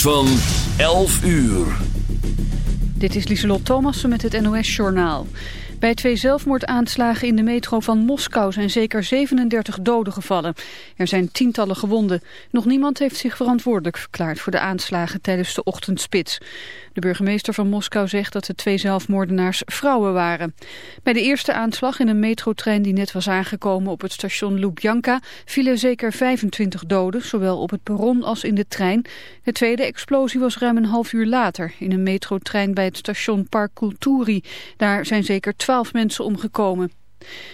van 11 uur. Dit is Lieselot Thomassen met het NOS-journaal. Bij twee zelfmoordaanslagen in de metro van Moskou zijn zeker 37 doden gevallen. Er zijn tientallen gewonden. Nog niemand heeft zich verantwoordelijk verklaard voor de aanslagen tijdens de ochtendspits. De burgemeester van Moskou zegt dat de twee zelfmoordenaars vrouwen waren. Bij de eerste aanslag in een metrotrein die net was aangekomen op het station Lubjanka vielen zeker 25 doden, zowel op het perron als in de trein. De tweede explosie was ruim een half uur later in een metrotrein bij het station Park Kulturi. Daar zijn zeker 12 mensen omgekomen.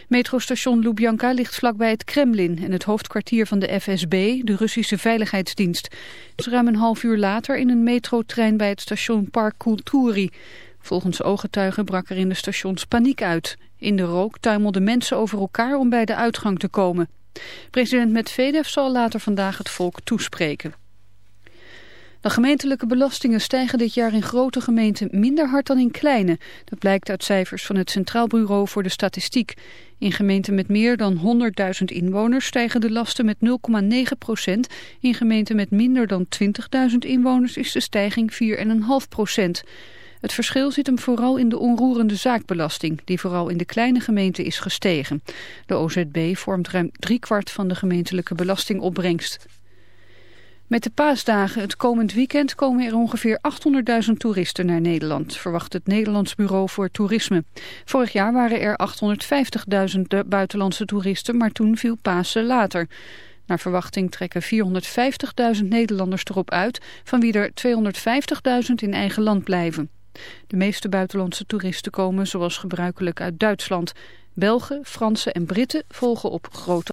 Metrostation Lubjanka ligt vlakbij het Kremlin en het hoofdkwartier van de FSB, de Russische Veiligheidsdienst. Ruim een half uur later in een metrotrein bij het station Park Kulturi. Volgens ooggetuigen brak er in de stations paniek uit. In de rook tuimelden mensen over elkaar om bij de uitgang te komen. President Medvedev zal later vandaag het volk toespreken. De gemeentelijke belastingen stijgen dit jaar in grote gemeenten minder hard dan in kleine. Dat blijkt uit cijfers van het Centraal Bureau voor de Statistiek. In gemeenten met meer dan 100.000 inwoners stijgen de lasten met 0,9 procent. In gemeenten met minder dan 20.000 inwoners is de stijging 4,5 procent. Het verschil zit hem vooral in de onroerende zaakbelasting, die vooral in de kleine gemeenten is gestegen. De OZB vormt ruim driekwart van de gemeentelijke belastingopbrengst. Met de paasdagen het komend weekend komen er ongeveer 800.000 toeristen naar Nederland, verwacht het Nederlands Bureau voor Toerisme. Vorig jaar waren er 850.000 buitenlandse toeristen, maar toen viel Pasen later. Naar verwachting trekken 450.000 Nederlanders erop uit, van wie er 250.000 in eigen land blijven. De meeste buitenlandse toeristen komen zoals gebruikelijk uit Duitsland. Belgen, Fransen en Britten volgen op grote...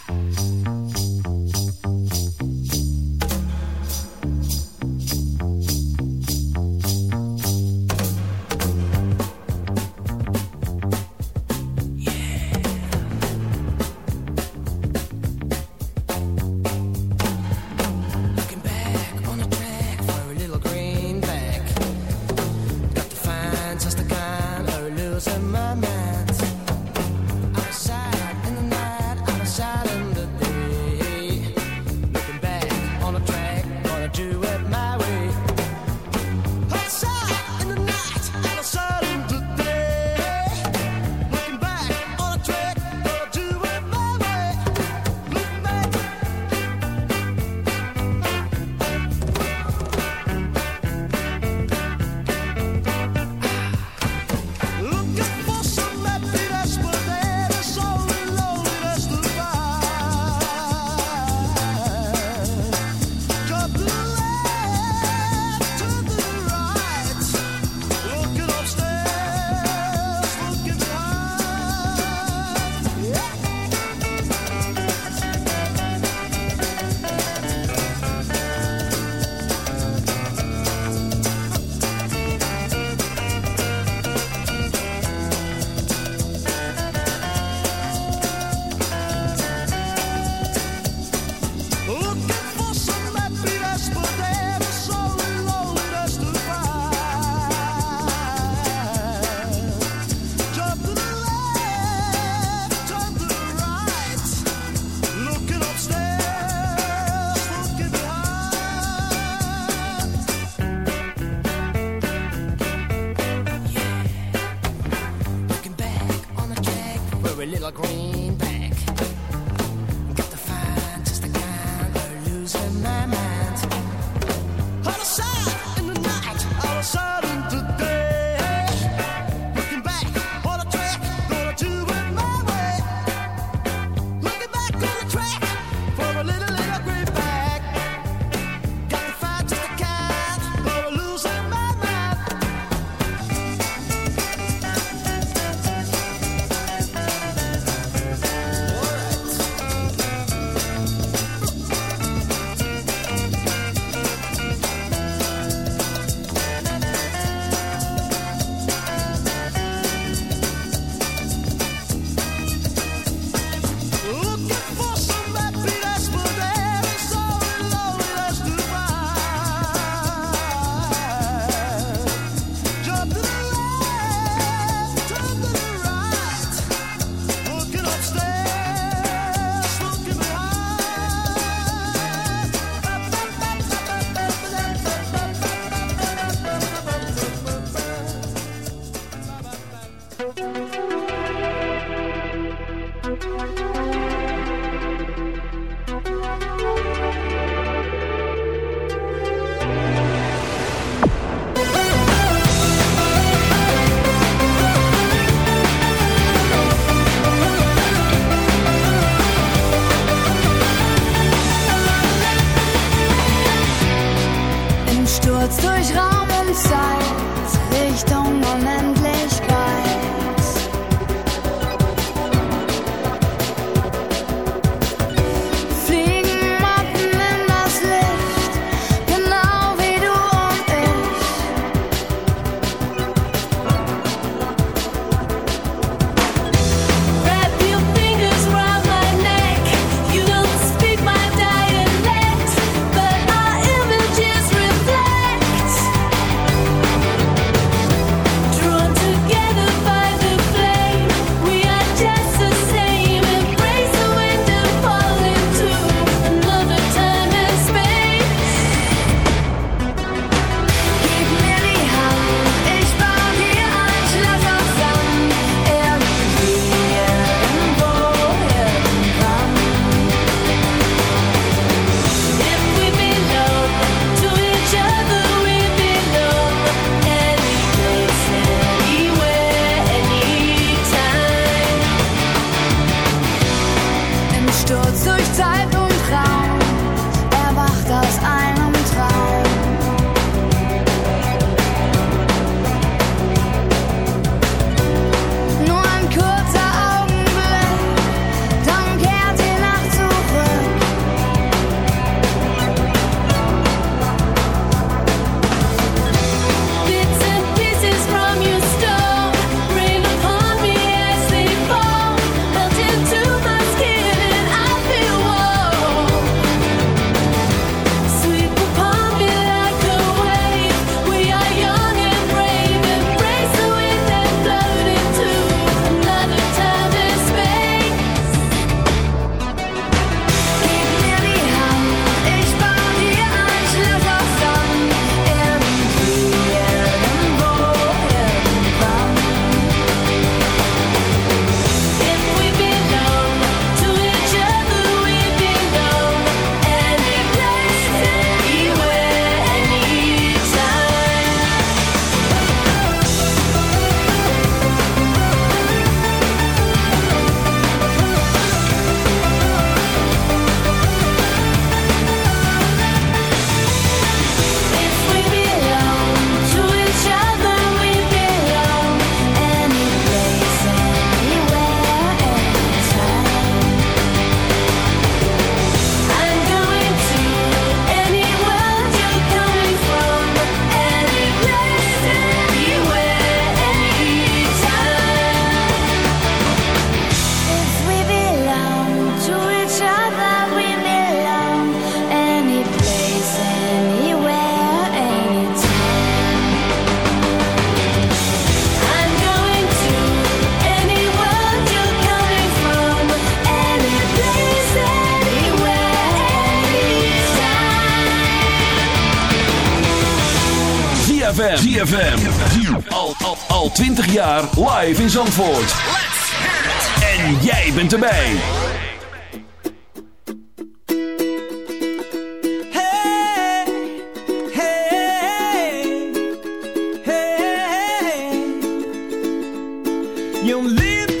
You live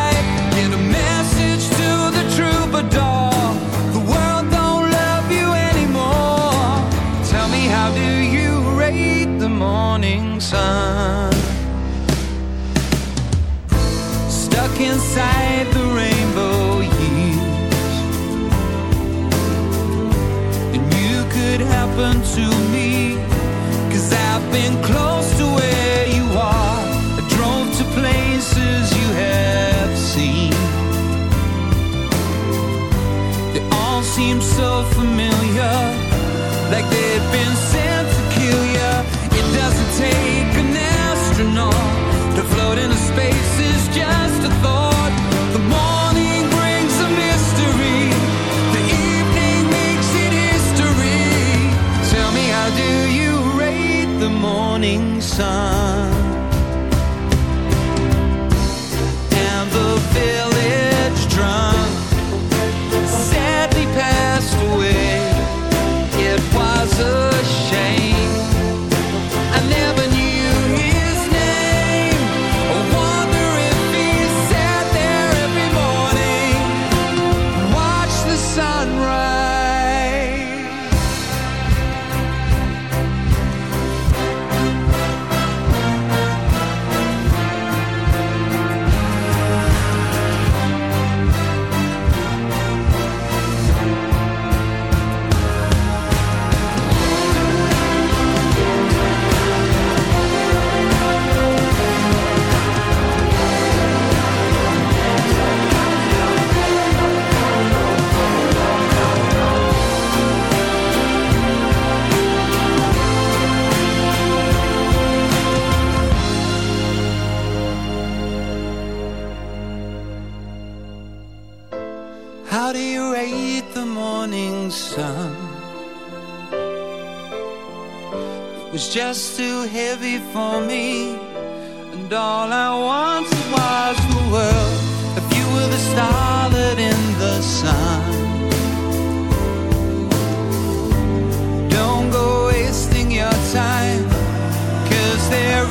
Do you rate the morning sun? Stuck inside the rainbow years, and you could happen to me. Cause I've been close to where you are. I drove to places you have seen. They all seem so familiar, How do you rate the morning sun? It was just too heavy for me, and all I wanted was the world. If you were the starlet in the sun, don't go wasting your time, cause there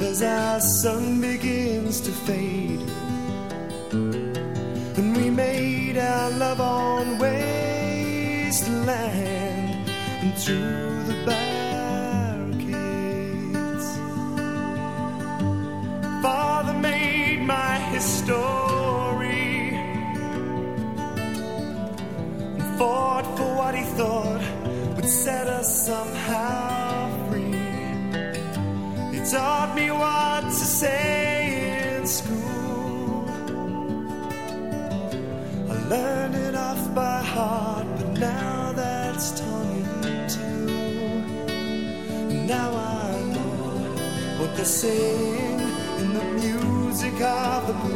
as our sun begins to fade. And we made our love on wasteland and through the barricades. Father made my history and fought for what he thought would set us somehow taught me what to say in school. I learned it off by heart, but now that's torn in two. Now I know what they're saying in the music of the parade.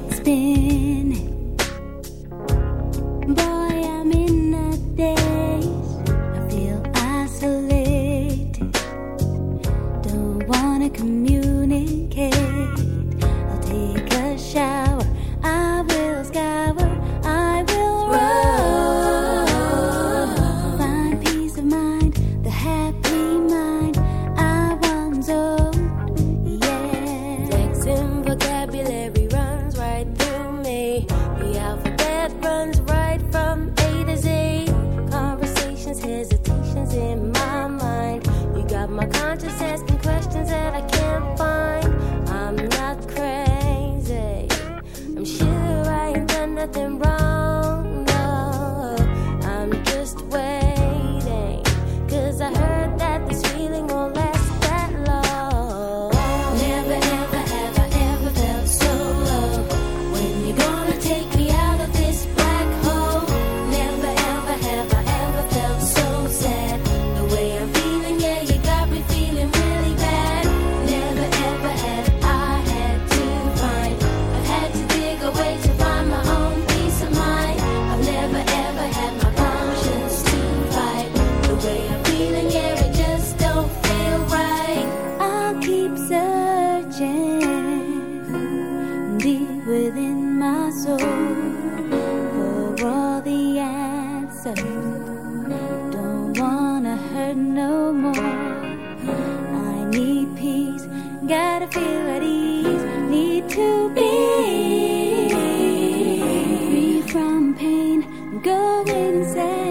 been, but Go inside.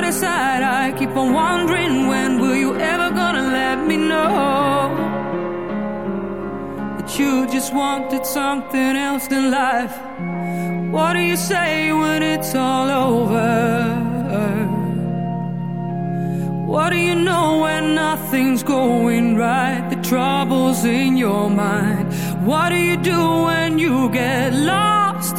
the side. I keep on wondering when will you ever gonna let me know that you just wanted something else than life. What do you say when it's all over? What do you know when nothing's going right? The trouble's in your mind. What do you do when you get lost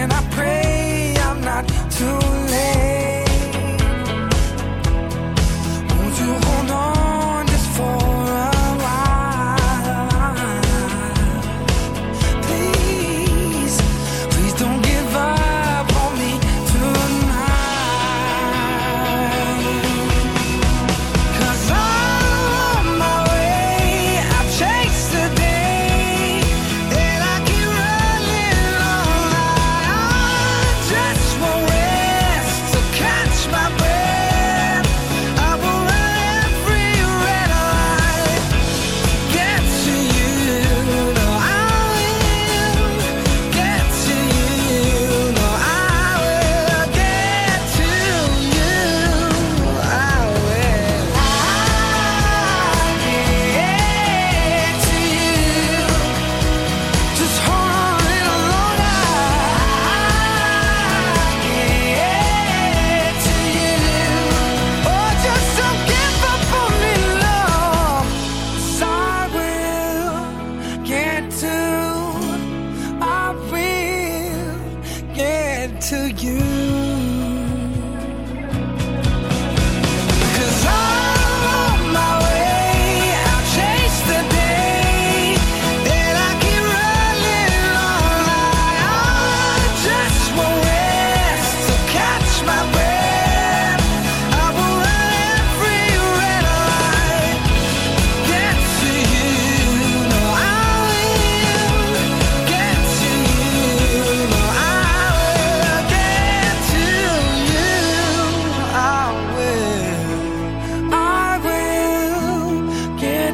and I pray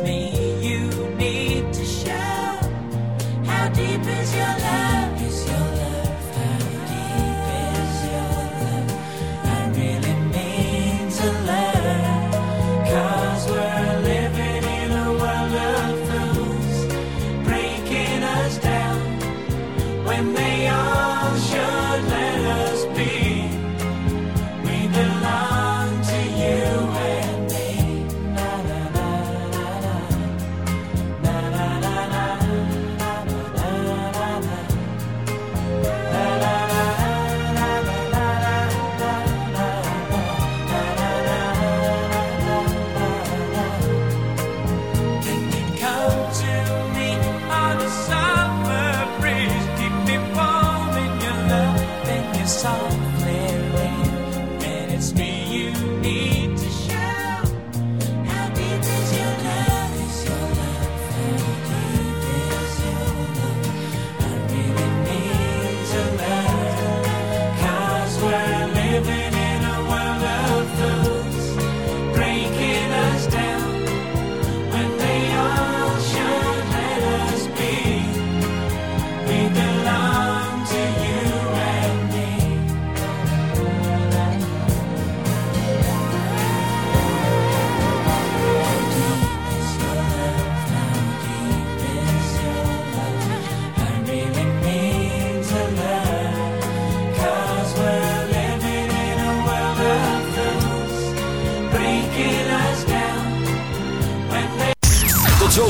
me.